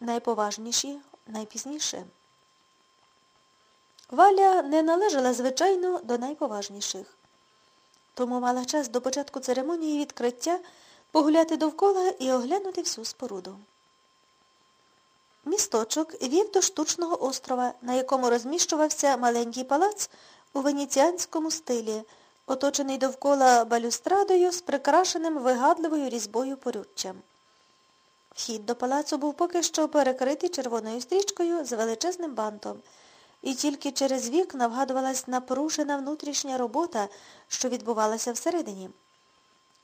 найповажніші найпізніше. Валя не належала, звичайно, до найповажніших. Тому мала час до початку церемонії відкриття погуляти довкола і оглянути всю споруду. Місточок вів до штучного острова, на якому розміщувався маленький палац у венеціанському стилі, оточений довкола балюстрадою з прикрашеним вигадливою різьбою поруччям. Вхід до палацу був поки що перекритий червоною стрічкою з величезним бантом, і тільки через вікна вгадувалась напружена внутрішня робота, що відбувалася всередині.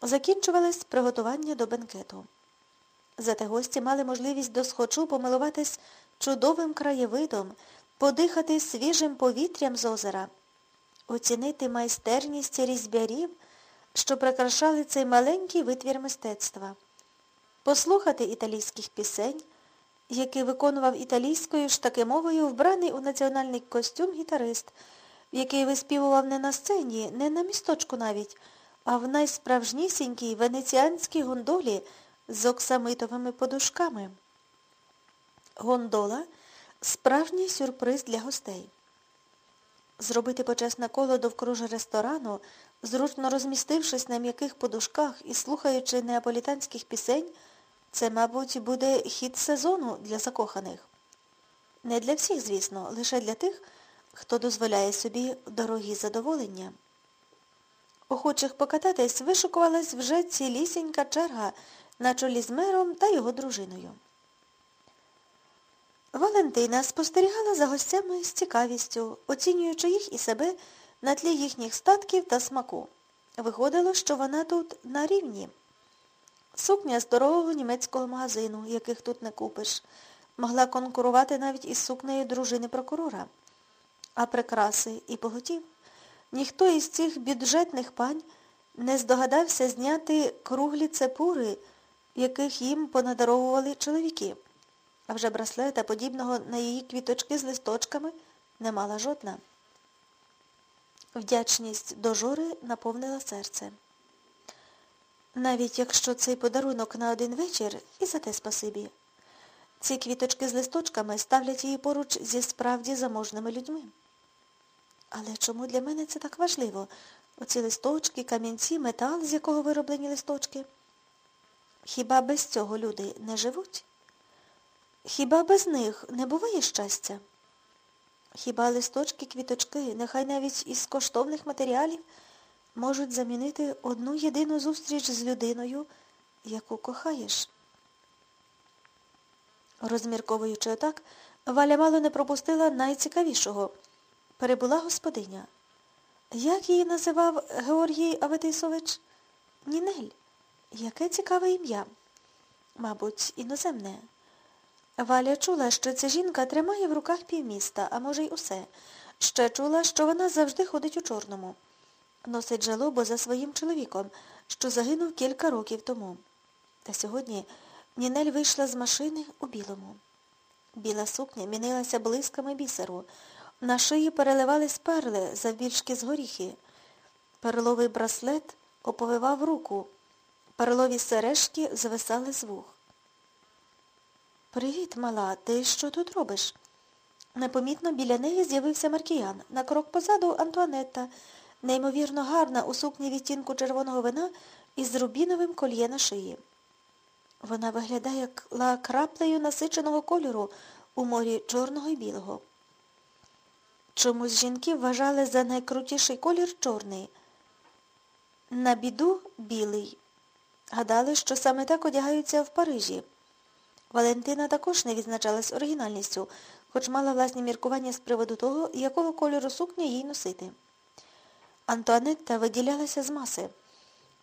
Закінчувалось приготування до бенкету. Зате гості мали можливість досхочу помилуватись чудовим краєвидом, подихати свіжим повітрям з озера, оцінити майстерність різьбярів, що прикрашали цей маленький витвір мистецтва, послухати італійських пісень, які виконував італійською ж таки мовою вбраний у національний костюм гітарист, який виспівував не на сцені, не на місточку навіть, а в найсправжнісінькій венеціанській гондолі з оксамитовими подушками. Гондола справжній сюрприз для гостей. Зробити почесне коло довкруж ресторану, зручно розмістившись на м'яких подушках і слухаючи неаполітанських пісень, це, мабуть, буде хід сезону для закоханих. Не для всіх, звісно, лише для тих, хто дозволяє собі дорогі задоволення. Охочих покататись вишукувалась вже цілісінька черга на чолі з мером та його дружиною. Валентина спостерігала за гостями з цікавістю, оцінюючи їх і себе на тлі їхніх статків та смаку. Виходило, що вона тут на рівні. Сукня з дорогого німецького магазину, яких тут не купиш, могла конкурувати навіть із сукнею дружини прокурора. А прикраси і поготів. Ніхто із цих бюджетних пань не здогадався зняти круглі цепури, яких їм понадаровували чоловіки. А вже браслета, подібного на її квіточки з листочками, не мала жодна. Вдячність до Жори наповнила серце. Навіть якщо цей подарунок на один вечір, і за те спасибі. Ці квіточки з листочками ставлять її поруч зі справді заможними людьми. Але чому для мене це так важливо? Оці листочки, камінці, метал, з якого вироблені листочки. Хіба без цього люди не живуть? Хіба без них не буває щастя? Хіба листочки, квіточки, нехай навіть із коштовних матеріалів, можуть замінити одну єдину зустріч з людиною, яку кохаєш? Розмірковуючи отак, Валя мало не пропустила найцікавішого. Перебула господиня. Як її називав Георгій Аветисович? Нінель. Яке цікаве ім'я. Мабуть, іноземне. Валя чула, що ця жінка тримає в руках півміста, а може й усе. Ще чула, що вона завжди ходить у чорному. Носить жалобу за своїм чоловіком, що загинув кілька років тому. Та сьогодні Нінель вийшла з машини у білому. Біла сукня мінилася блисками бісеру. На шиї переливались перли завбільшки з горіхи. Перловий браслет оповивав руку. Перлові сережки звисали з вух. Привіт, мала, ти що тут робиш? Непомітно біля неї з'явився Маркіян. На крок позаду Антуанетта, неймовірно гарна у сукні відтінку червоного вина із рубіновим кольє на шиї. Вона виглядає краплею насиченого кольору у морі чорного і білого. Чомусь жінки вважали за найкрутіший колір чорний. На біду білий. Гадали, що саме так одягаються в Парижі. Валентина також не відзначалась оригінальністю, хоч мала власні міркування з приводу того, якого кольору сукня їй носити. Антуанетта виділялася з маси.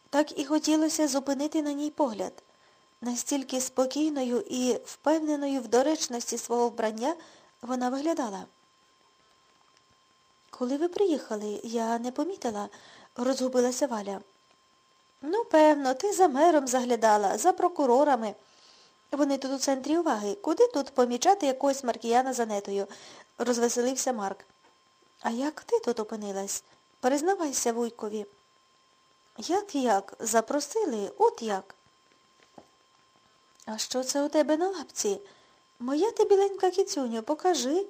Так і хотілося зупинити на ній погляд. Настільки спокійною і впевненою в доречності свого вбрання вона виглядала. Коли ви приїхали, я не помітила, розгубилася Валя. Ну, певно, ти за мером заглядала, за прокурорами. Вони тут у центрі уваги. Куди тут помічати якогось маркіяна за нетою? розвеселився Марк. А як ти тут опинилась? Признавайся вуйкові. Як як? Запросили? От як? А що це у тебе на лапці? Моя ти біленька кіцюню, покажи.